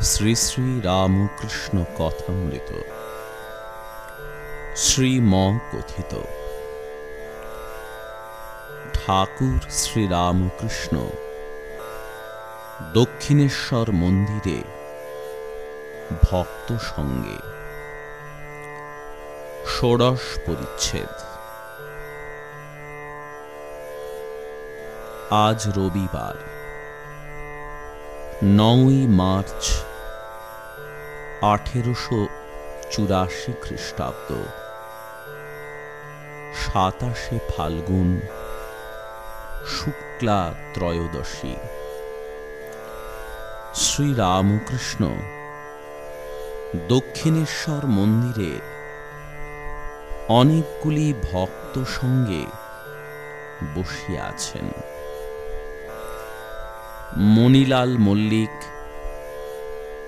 শ্রী শ্রী রামকৃষ্ণ কথামৃত। শ্রীম কথিত। ঠাকুর শ্রীরামকৃষ্ণ দক্ষিণেশ্বর মন্দিরে ভক্ত সঙ্গে ষোড়শ পরিচ্ছেদ। আজ রবিবার, নয়ই মার্চ, আঠেরোশো চুরাশি খ্রিস্টাব্দ, সাতাশে ফাল্গুন, শুক্লা ত্রয়োদশী। শ্রীরামকৃষ্ণ দক্ষিণেশ্বর মন্দিরে অনেকগুলি ভক্ত সঙ্গে বসিয়া আছেন মণিলাল মল্লিক,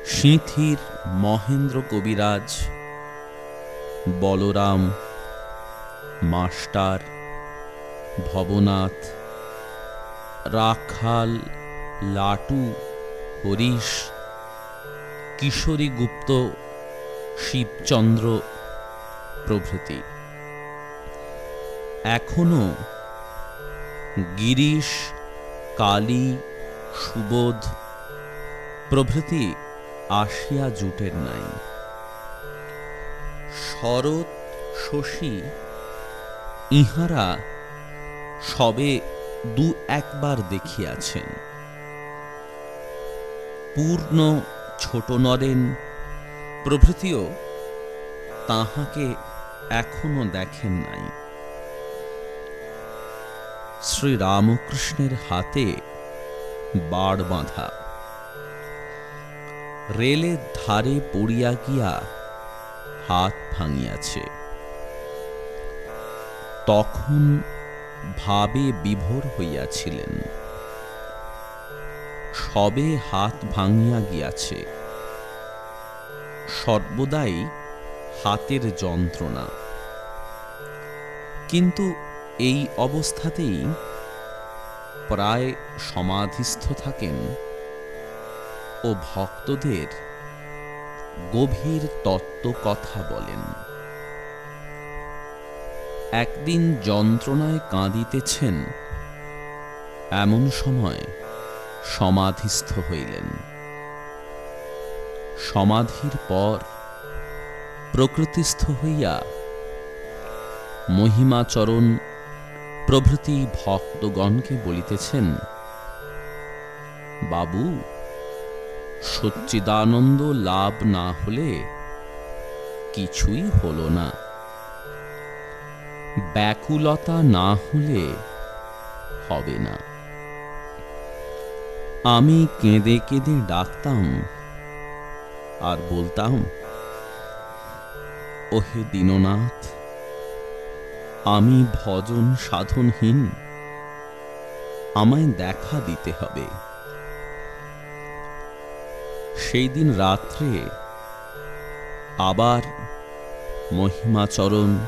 সিঁথির মহেন্দ্র কবিরাজ, বলরাম মাস্টার, ভবনাথ, রাখাল লাটু, হরিশ, কিশোরী গুপ্ত, শিবচন্দ্র প্রভৃতি। এখনও গিরিশ, কালী সুবোধ, প্রভৃতি আসিয়া জুটের নাই। শরৎ, শশী, ইহারা সবে দু একবার দেখিয়াছেন। পূর্ণ ছোট নরেন, প্রভৃতিও তাহাকে এখনও দেখেন নাই। শ্রীরামকৃষ্ণের হাতে বাড় বাঁধা। রেলের ধারে পড়িয়া গিয়া হাত ভাঙিয়াছে। তখন ভাবে বিভোর হইয়াছিলেন। সবে হাত ভাঙিয়া গিয়াছে। সর্বদাই হাতের যন্ত্রণা। কিন্তু এই অবস্থাতেই প্রায় সমাধিস্থ থাকেন ও ভক্তদের গভীর তত্ত্ব কথা বলেন। একদিন যন্ত্রণায় কাঁদিতেছেন, এমন সময় সমাধিস্থ হইলেন। সমাধির পর প্রকৃতিস্থ হইয়া মহিমাচরণ প্রভৃতি ভক্তগণকে বলিতেছেন, বাবু, সচ্চিদানন্দ লাভ না হলে কিছুই হল না। ব্যাকুলতা না হলে হবে না। আমি কেঁদে কেঁদে ডাকতাম আর বলতাম, ওহে দীননাথ আমি ভজন সাধনহীন। আমায় দেখা দিতে হবে। সেই দিন রাত্রে আবার মহিমাচরণ,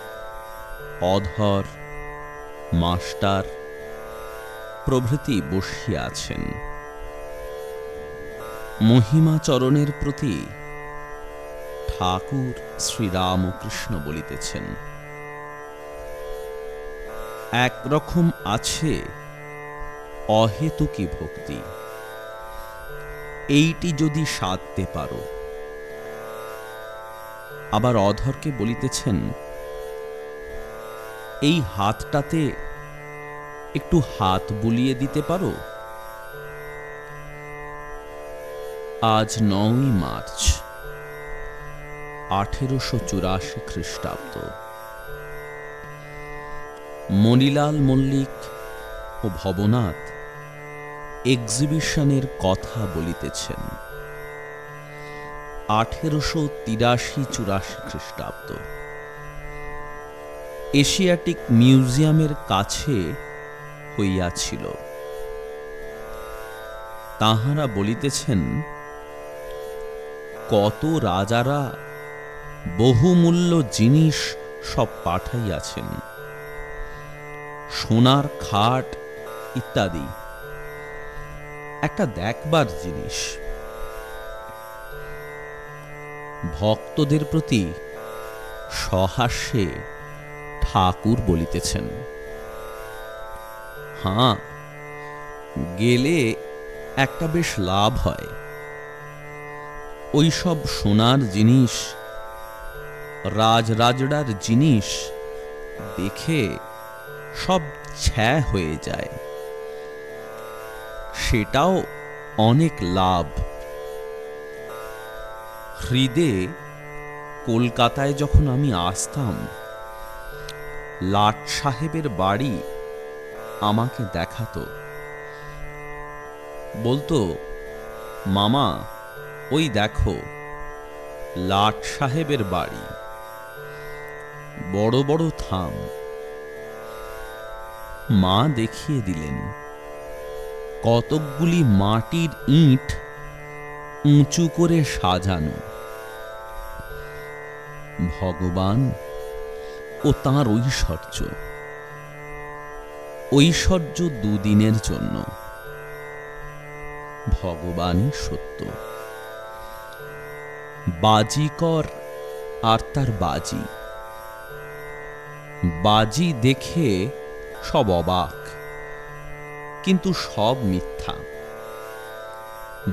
অধর, মাস্টার প্রভৃতি বসিয়া আছেন মহিমাচরণের প্রতি ঠাকুর শ্রীরামকৃষ্ণ বলিতেছেন। একরকম আছে অহেতুকি ভক্তি। এইটি যদি সাধতে পারো। আবার অধরকে বলিতেছেন, এই হাতটাতে একটু হাত বুলিয়ে দিতে পারো? আজ নয় মার্চ, আঠেরোশো চুরাশি খ্রিস্টাব্দ। মণিলাল মল্লিক ও ভবনাথ এক্সিবিশনের কথা বলিতেছেন। আঠেরোশো তিরাশি চুরাশি খ্রিস্টাব্দ। এশিয়াটিক মিউজিয়ামের কাছে হইয়াছিল। তাহারা বলিতেছেন, কত রাজারা বহুমূল্য জিনিস সব পাঠাইয়াছেন। সোনার খাট ইত্যাদি। একটা দেখবার জিনিস। ভক্তদের প্রতি সহাস্যে ঠাকুর বলিতেছেন। হাঁ, গেলে একটা বেশ লাভ হয়। ওইসব সোনার জিনিস, রাজরাজড়ার জিনিস দেখে সব ছ্যা হয়ে যায়। সেটাও অনেক লাভ। হৃদে কলকাতায় যখন আমি আসতাম, লাট সাহেবের বাড়ি আমাকে দেখাতো। বলতো, মামা, ওই দেখো, লাট সাহেবের বাড়ি। বড় বড় থাম। মা দেখিয়ে দিলেন, কতকগুলি মাটির ইট উঁচু করে সাজানো। ভগবান ও তাঁর ঐশ্বর্য। ঐশ্বর্য দুদিনের জন্য। ভগবানই সত্য। বাজিকর আর তার বাজি। বাজি দেখে সব অবাক, কিন্তু সব মিথ্যা।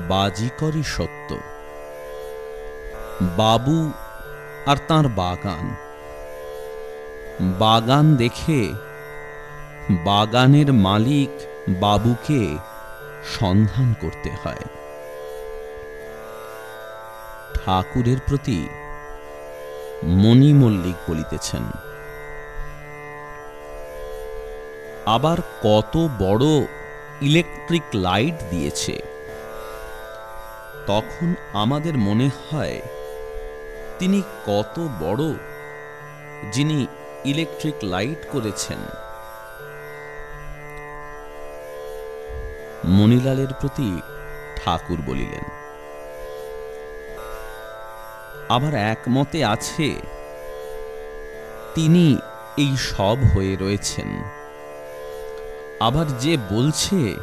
বাজিকরই সত্য। বাবু আর তার বাগান। বাগান দেখে বাগানের মালিক বাবুকে সন্ধান করতে হয়। ঠাকুরের প্রতি মণি মল্লিক বলিতেছেন আবার কত বড় ইলেকট্রিক লাইট দিয়েছে। তখন আমাদের মনে হয় তিনি কত বড় যিনি ইলেকট্রিক লাইট করেছেন। মণিলালের প্রতি ঠাকুর বলিলেন আবার একমতে আছে, তিনি এই সব হয়ে রয়েছেন। আবার যে বলছে,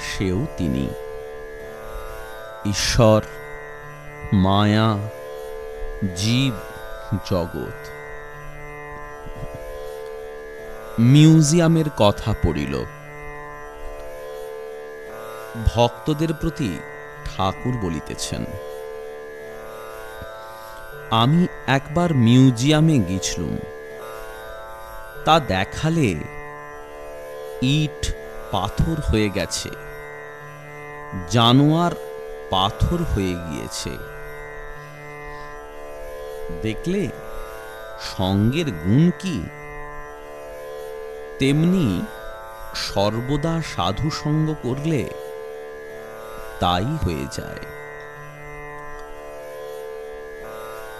সেও তিনি। ঈশ্বর, মায়া, জীব, জগৎ। মিউজিয়ামের কথা পড়িল। ভক্তদের প্রতি ঠাকুর বলিতেছেন, আমি একবার মিউজিয়ামে গেছিলুম তা দেখালে ইট পাথর হয়ে গেছে। জানোয়ার পাথর হয়ে গিয়েছে। দেখলে সঙ্গের গুণ কি? তেমনি সর্বদা সাধু সঙ্গ করলে তাই হয়ে যায়।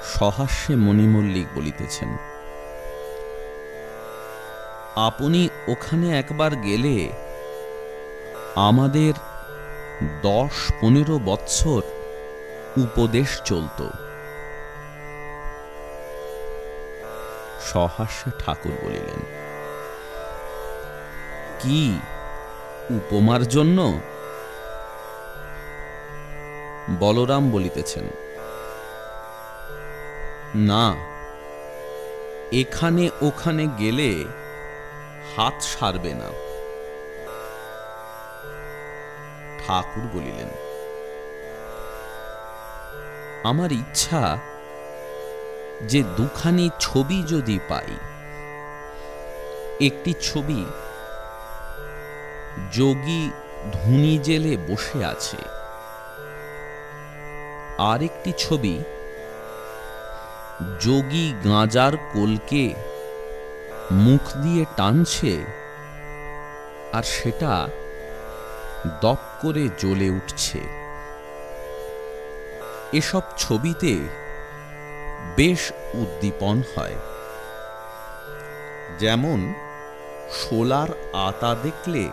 সহাস্যে মণিমল্লিক বলিতেছেন আপনি ওখানে একবার গেলে আমাদের দশ পনেরো বৎসর উপদেশ চলত। সহাস্যে ঠাকুর বলিলেন, কি উপমার জন্য? বলরাম বলিতেছেন, না, এখানে ওখানে গেলে হাত সারবে না। ঠাকুর বলিলেন, আমার ইচ্ছা যে দুখানি ছবি যদি পাই, একটি ছবি যোগী ধুনি জেলে বসে আছে, আরেকটি ছবি যোগী গাঁজার কোলকে মুখ দিয়ে টানছে আর সেটা দপ করে জ্বলে উঠছে। এসব ছবিতে বেশ উদ্দীপন হয়। যেমন, শোলার আতা দেখলে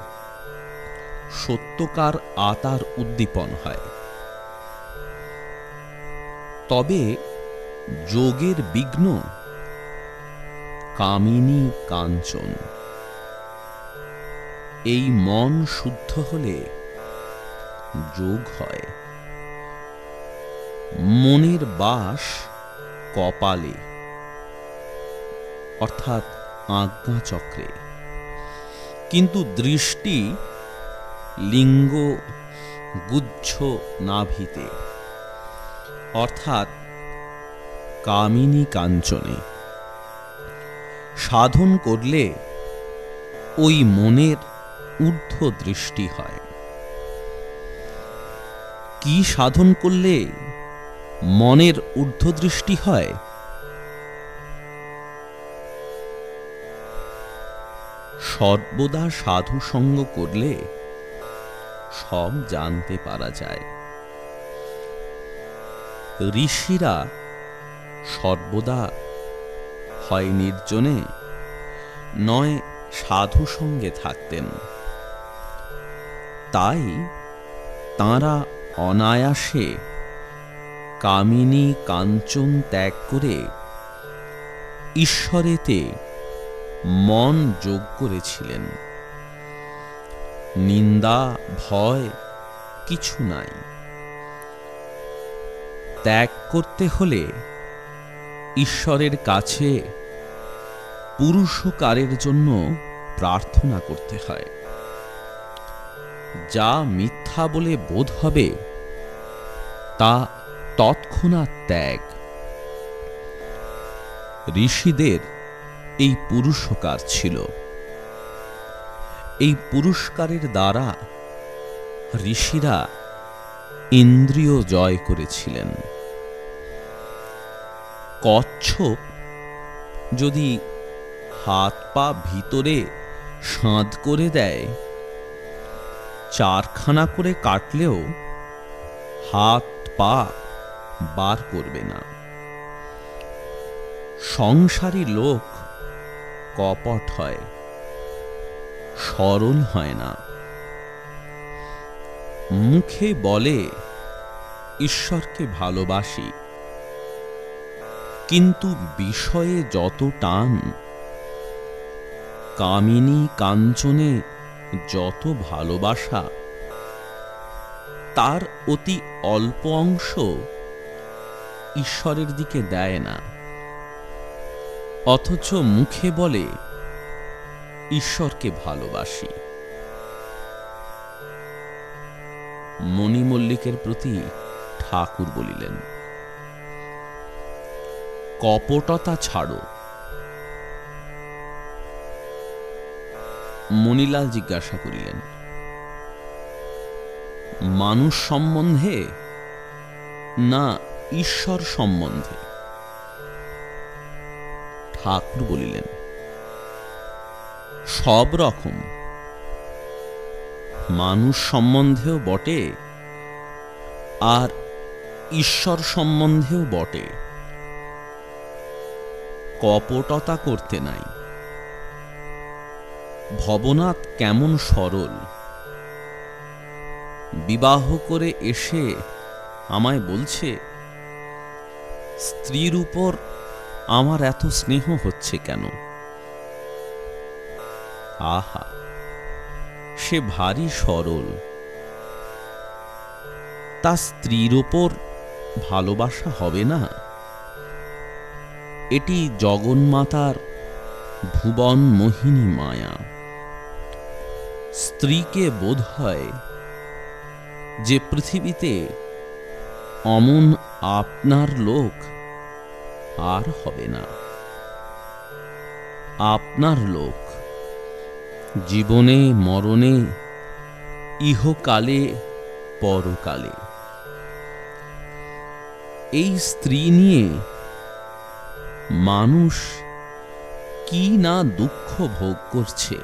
সত্যকার আতার উদ্দীপন হয়। তবে যোগের বিঘ্ন কামিনী কাঞ্চন। এই মন শুদ্ধ হলে যোগ হয়। মনের বাস কপালে, অর্থাৎ আজ্ঞা চক্রে। কিন্তু দৃষ্টি লিঙ্গ গুচ্ছ নাভিতে, অর্থাৎ কামিনী কাঞ্চনে। সাধন করলে ওই মনের ঊর্ধ্ব দৃষ্টি হয়। কি সাধন করলে মনের ঊর্ধ্ব দৃষ্টি হয়? সর্বদা সাধু সঙ্গ করলে সব জানতে পারা যায়। ঋষিরা সর্বদা হয় নির্জনে নয় সাধু সঙ্গে থাকতেন। তাই তাঁরা অনায়াসে কামিনী কাঞ্চন ত্যাগ করে ঈশ্বরেতে মন যোগ করেছিলেন। নিন্দা, ভয় কিছু নাই। ত্যাগ করতে হলে ঈশ্বরের কাছে পুরুষকারের জন্য প্রার্থনা করতে হয়। যা মিথ্যা বলে বোধ হবে, তা তৎক্ষণাৎ ত্যাগ। ঋষিদের এই পুরুষকার ছিল। এই পুরস্কারের দ্বারা ঋষিরা ইন্দ্রিয় জয় করেছিলেন। কচ্ছপ? যদি হাত পা ভিতরে সাঁত করে দেয়, চারখানা করে কাটলেও হাত পা বার করবে না। সংসারী লোক কপট হয় সরল হয় না। মুখে বলে, ঈশ্বরকে ভালোবাসি। কিন্তু বিষয়ে যত টান, কামিনী কাঞ্চনে যত ভালোবাসা, তার অতি অল্প অংশ ঈশ্বরের দিকে দেয় না। অথচ মুখে বলে, ঈশ্বরকে ভালোবাসি। মণিমল্লিকের প্রতি ঠাকুর বলিলেন কপটতা ছাড়ো। মণিলাল জিজ্ঞাসা করিলেন, মানুষ সম্বন্ধে? না, ঈশ্বর সম্বন্ধে। ঠাকুর বলিলেন, সব রকম। মানুষ সম্বন্ধেও বটে, আর ঈশ্বর সম্বন্ধেও বটে। কপটতা করতে নাই। ভবনাথ কেমন সরল। বিবাহ করে এসে আমায় বলছে, স্ত্রীর উপর আমার এত স্নেহ হচ্ছে কেন? আহা, সে ভারী সরল। তা স্ত্রীর ওপর ভালোবাসা হবে না? এটি জগন্মাতার ভুবন মোহিনী মায়া। স্ত্রীকে বোধ হয় যে পৃথিবীতে অমন আপনার লোক আর হবে না। আপনার লোক জীবনে, মরণে, ইহকালে, পরকালে। এই স্ত্রী নিয়ে মানুষ কি না দুঃখ ভোগ করছে?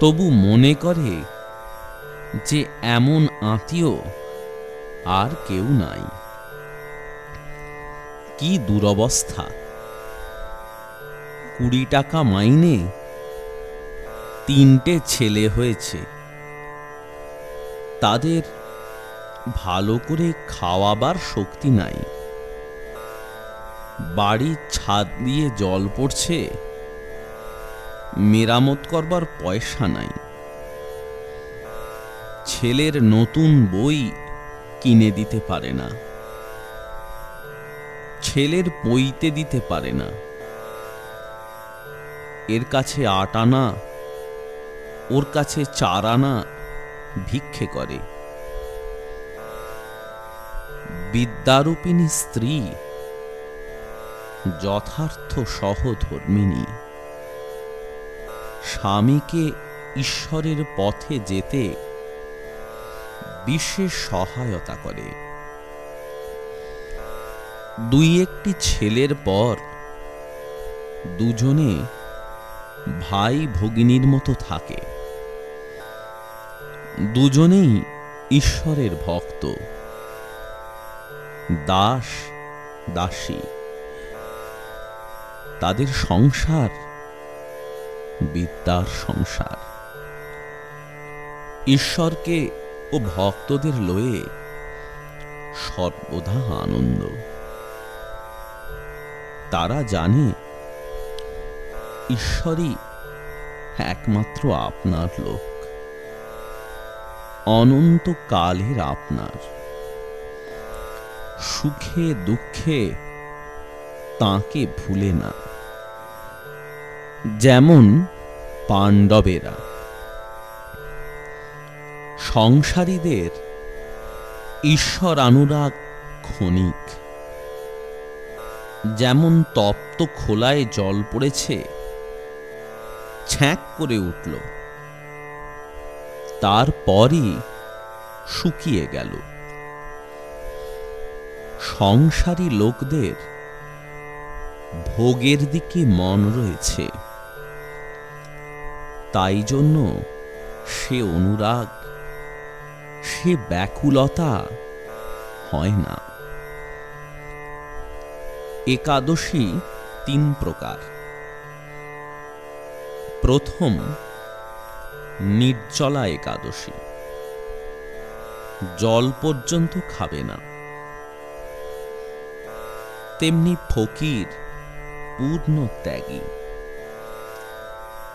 তবু মনে করে যে এমন আত্মীয় আর কেউ নাই। কি দুরবস্থা। কুড়ি টাকা মাইনে তিনটে ছেলে হয়েছে। তাদের ভালো করে খাওয়াবার শক্তি নাই। বাড়ির ছাদ দিয়ে জল পড়ছে। মেরামত করবার পয়সা নাই। ছেলের নতুন বই কিনে দিতে পারে না। ছেলের পইতে দিতে পারে না। এর কাছে আট আনা, ওর কাছে চার আনা ভিক্ষে করে। বিদ্যারূপিণী স্ত্রী যথার্থ সহধর্মিনী। স্বামীকে ঈশ্বরের পথে যেতে বিশেষ সহায়তা করে। দুই একটি ছেলের পর দুজনে ভাই ভগিনীর মতো থাকে। দুজনেই ঈশ্বরের ভক্ত। দাস, দাসী। তাদের সংসার, বিদ্যার সংসার। ঈশ্বরকে ও ভক্তদের লয়ে সর্বদা আনন্দ। তারা জানে ঈশ্বরই একমাত্র আপনার লোক। অনন্ত কালের আপনার। সুখে দুঃখে তাকে ভুলে না। যেমন পাণ্ডবেরা। সংসারীদের ঈশ্বর অনুরাগ ক্ষণিক। যেমন তপ্ত খোলায় জল পড়েছে, ছ্যাঁক করে উঠল। তারপরই শুকিয়ে গেল। সংসারী লোকদের ভোগের দিকে মন রয়েছে। তাই জন্য সে অনুরাগ, সে ব্যাকুলতা হয় না। একাদশী তিন প্রকার। প্রথম, নির্জলা একাদশী। জল পর্যন্ত খাবে না। তেমনি ফকির, পূর্ণ ত্যাগী।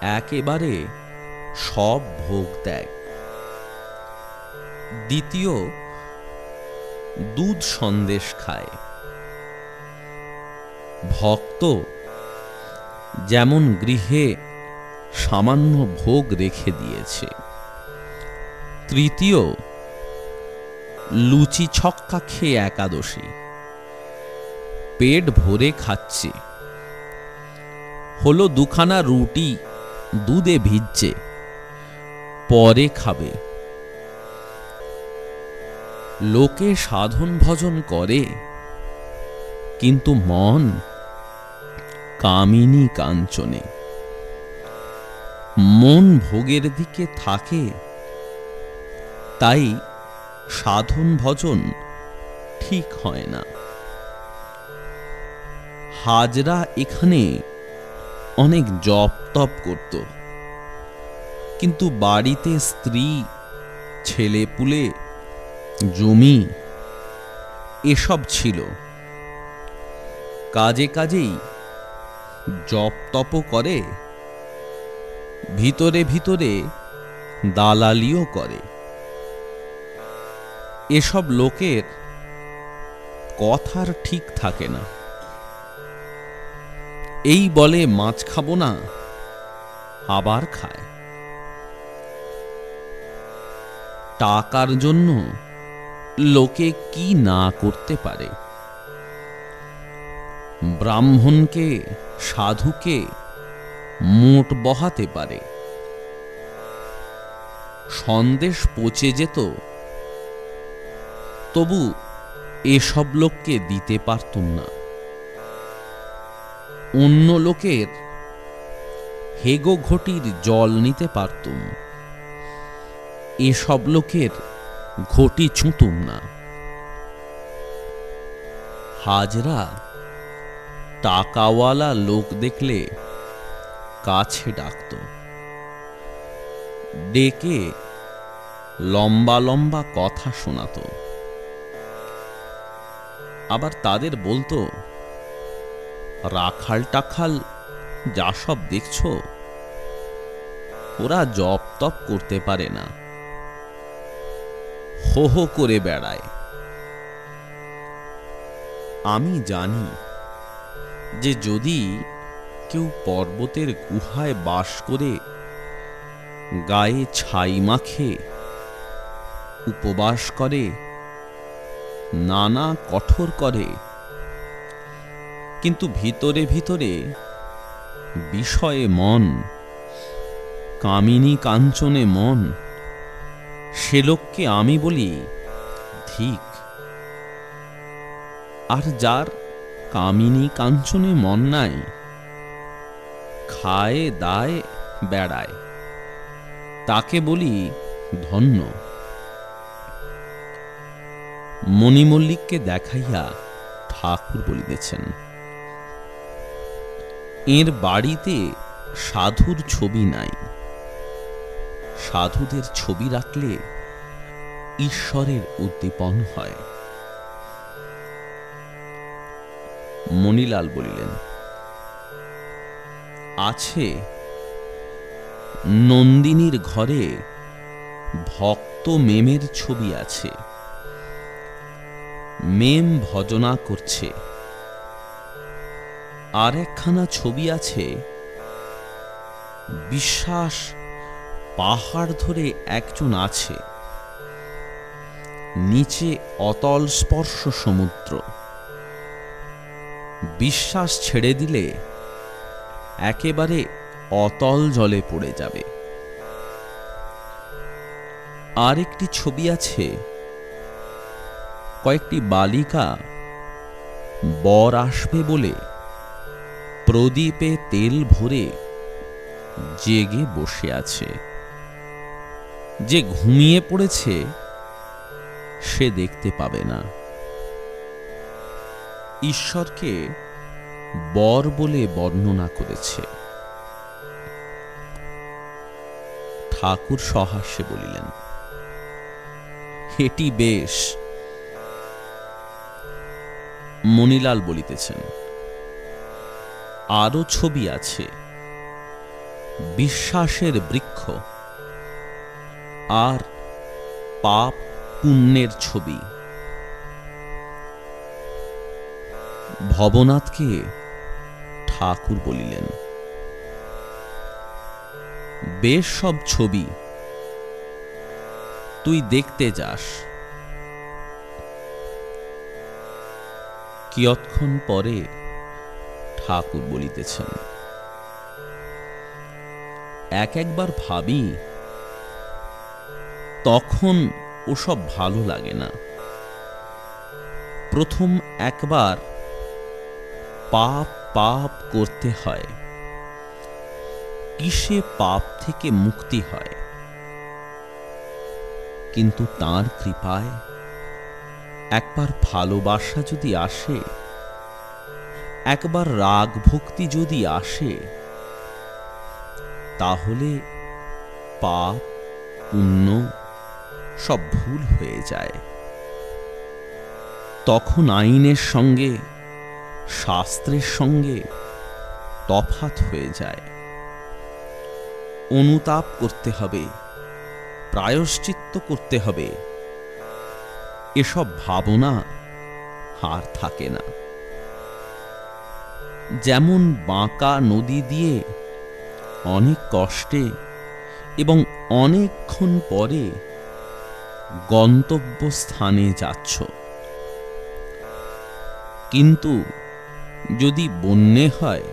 একেবারে সব ভোগ ত্যাগ। দ্বিতীয়, দুধ সন্দেশ খায়। ভক্ত যেমন গৃহে সামান্য ভোগ রেখে দিয়েছে। তৃতীয়, লুচি ছক্কা খেয়ে একাদশী। পেট ভরে খাচ্ছে। হলো দুখানা রুটি দুধে ভিজছে, পরে খাবে। লোকে সাধন ভজন করে, কিন্তু মন কামিনী কাঞ্চনে। মন ভোগের দিকে থাকে, তাই সাধন ভজন ঠিক হয় না। হাজরা এখানে অনেক জপ তপ করত। কিন্তু বাড়িতে স্ত্রী, ছেলে পুলে, জমি, এসব ছিল। কাজে কাজেই জপ তপ করে, ভিতরে ভিতরে দালালিও করে। এসব লোকের কথার ঠিক থাকে না। এই বলে মাছ খাব না, আবার খায়। টাকার জন্য লোকে কি না করতে পারে? ব্রাহ্মণকে, সাধুকে মোট বহাতে পারে। সন্দেশ পচে যেত, তবু এসব লোককে দিতে পারতুম না। অন্য লোকের হেগো ঘটির জল নিতে পারতুম। এসব লোকের ঘটি ছুঁতুম না। হাজরা, টাকাওয়ালা লোক দেখলে কাছে ডাকত। ডেকে লম্বা লম্বা কথা শোনাতো। আবার তাদের বলতো রাখাল টাখাল, যা সব দেখছ? ওরা জপ তপ করতে পারে না। হো হো করে বেড়ায়। আমি জানি যে যদি কেউ পর্বতের গুহায় বাস করে গায়ে ছাই মাখে, উপবাস করে, নানা কঠোর করে কিন্তু ভিতরে ভিতরে বিষয়ে মন, কামিনী কাঞ্চনে মন, সে লোককে আমি বলি ঠিক। আর যার কামিনী কাঞ্চনে মন নাই, খায়, দায়, বেড়ায়, তাকে বলি ধন্য। মণিমল্লিককে দেখাইয়া ঠাকুর বলিতেছেন। এর বাড়িতে সাধুর ছবি নাই। সাধুদের ছবি রাখলে ঈশ্বরের উদ্দীপন হয়। মণিলাল বলিলেন, আছে। নন্দিনীর ঘরে ভক্ত মেমের ছবি আছে। মেম ভজনা করছে। আর একখানা ছবি আছে। বিশ্বাস, পাহাড় ধরে একজন আছে। নিচে অতল স্পর্শ সমুদ্র। বিশ্বাস ছেড়ে দিলে একেবারে অতল জলে পড়ে যাবে। আর একটি ছবি আছে। কয়েকটি বালিকা বর আসবে বলে প্রদীপে তেল ভরে জেগে বসে আছে। যে ঘুমিয়ে পড়েছে, সে দেখতে পাবে না। ঈশ্বরকে বর বলে বর্ণনা করেছে। ঠাকুর সহাস্যে বলিলেন, এটি বেশ। মণিলাল বলিতেছেন আরও ছবি আছে। বিশ্বাসের বৃক্ষ। আর পাপ পুণ্যের ছবি। ভবনাথকে ঠাকুর বলিলেন, বেশ সব ছবি। তুই দেখতে যাস। কিয়ৎক্ষণ পরে ঠাকুর বলিতেছেন। এক একবার ভাবি, তখন ওসব ভালো লাগে না। প্রথম একবার পাপ পাপ করতে হয়। কিসে পাপ থেকে মুক্তি হয়? কিন্তু তার কৃপায় একবার ভালোবাসা যদি আসে একবার রাগ ভক্তি যদি আসে, তাহলে পাপ, পুণ্য সব ভুল হয়ে যায়। তখন আইনের সঙ্গে, শাস্ত্রের সঙ্গে তফাত হয়ে যায়। অনুতাপ করতে হবে, প্রায়শ্চিত্ত করতে হবে। এসব ভাবনা আর থাকে না। যেমন বাঁকা নদী দিয়ে অনেক কষ্টে এবং অনেকক্ষণ পরে গন্তব্য স্থানে যাচ্ছ। কিন্তু যদি বন্যে হয়,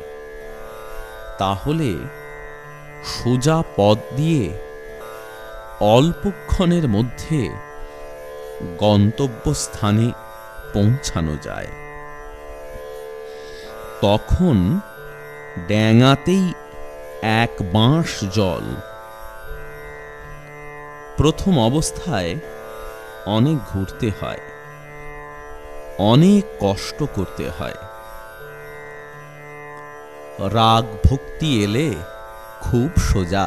তাহলে সোজা পথ দিয়ে অল্পক্ষণের মধ্যে গন্তব্যস্থানে পৌঁছানো যায়। তখন ড্যাঙাতেই এক বাঁশ জল। প্রথম অবস্থায় অনেক ঘুরতে হয়, অনেক কষ্ট করতে হয়। রাগ ভক্তি এলে খুব সোজা।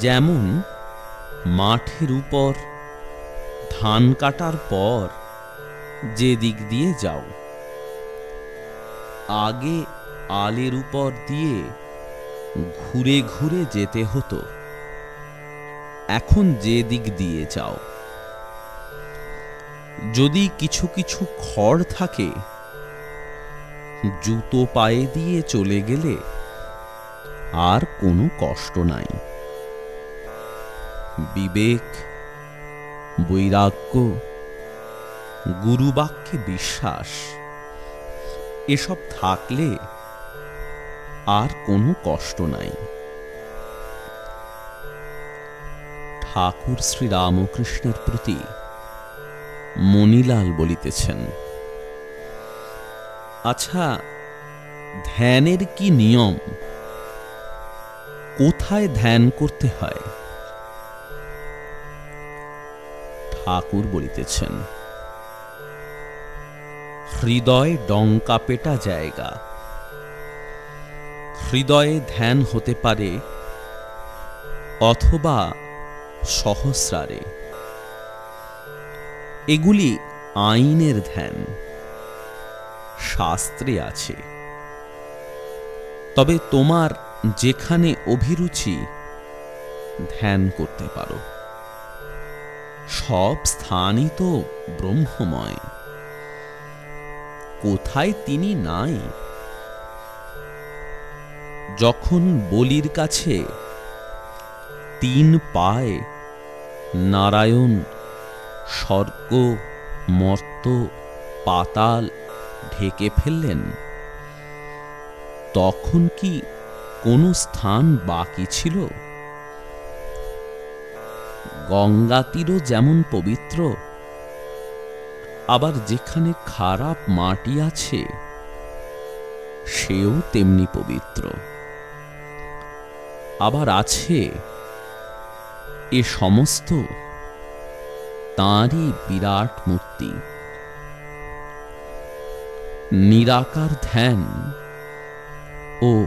যেমন মাঠের উপর ধান কাটার পর যে দিক দিয়ে যাও। আগে আলের উপর দিয়ে ঘুরে ঘুরে যেতে হতো। এখন যে দিক দিয়ে যাও। যদি কিছু কিছু খড় থাকে, জুতো পায়ে দিয়ে চলে গেলে আর কোনো কষ্ট নাই। বিবেক, বৈরাগ্য, গুরুবাক্যে বিশ্বাস। এসব থাকলে আর কোনো কষ্ট নাই। ঠাকুর শ্রী রামকৃষ্ণের প্রতি মনিলাল বলিতেছেন আচ্ছা ধ্যানের কি নিয়ম? কোথায় ধ্যান করতে হয়? ঠাকুর বলিতেছেন হৃদয় ডঙ্কা পেটা জায়গা। হৃদয়ে ধ্যান হতে পারে অথবা সহস্রারে। এগুলি আইনের ধ্যান। শাস্ত্রে আছে। তবে তোমার যেখানে অভিরুচি, ধ্যান করতে পারো। সব স্থানই তো ব্রহ্মময়। কোথায় তিনি নাই? যখন বলির কাছে তিন পায়, নারায়ণ স্বর্গ মর্ত পাতাল ঢেকে ফেললেন, তখন কি কোনো স্থান বাকি ছিল? গঙ্গা তীরও যেমন পবিত্র আবার যেখানে খারাপ মাটি আছে, সেও তেমনি পবিত্র। আবার আছে এ সমস্ত তাঁরই বিরাট মূর্তি। নিরাকার ধ্যান ও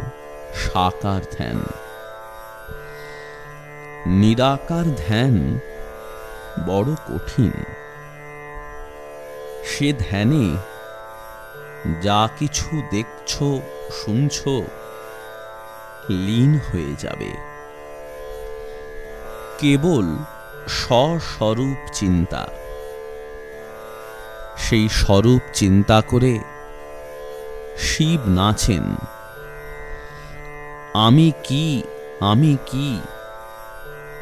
সাকার ধ্যান। নিরাকার ধ্যান বড় কঠিন। সে ধ্যানে, যা কিছু দেখছ, শুনছ, লীন হয়ে যাবে। কেবল স্বস্বরূপ চিন্তা। সেই স্বরূপ চিন্তা করে শিব নাচেন, আমি কি আমি কি?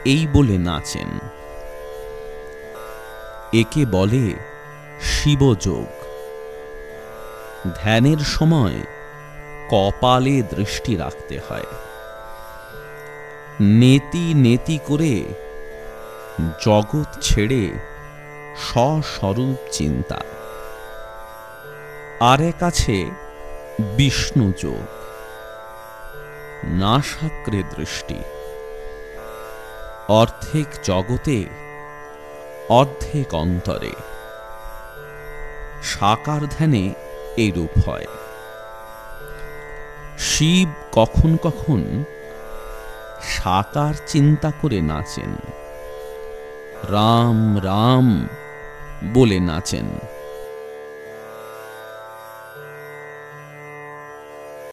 এই বলে নাচেন। একে বলে শিবযোগ। ধ্যানের সময় কপালে দৃষ্টি রাখতে হয়। নেতি নেতি করে জগৎ ছেড়ে স্বস্বরূপ চিন্তা। আর এক আছে বিষ্ণু যোগ নাসাক্রে দৃষ্টি। অর্ধেক জগতে অর্ধেক অন্তরে। সাকার ধ্যানে এইরূপ হয়। শিব কখন কখন সাকার চিন্তা করে নাচেন। রাম রাম বলে নাচেন।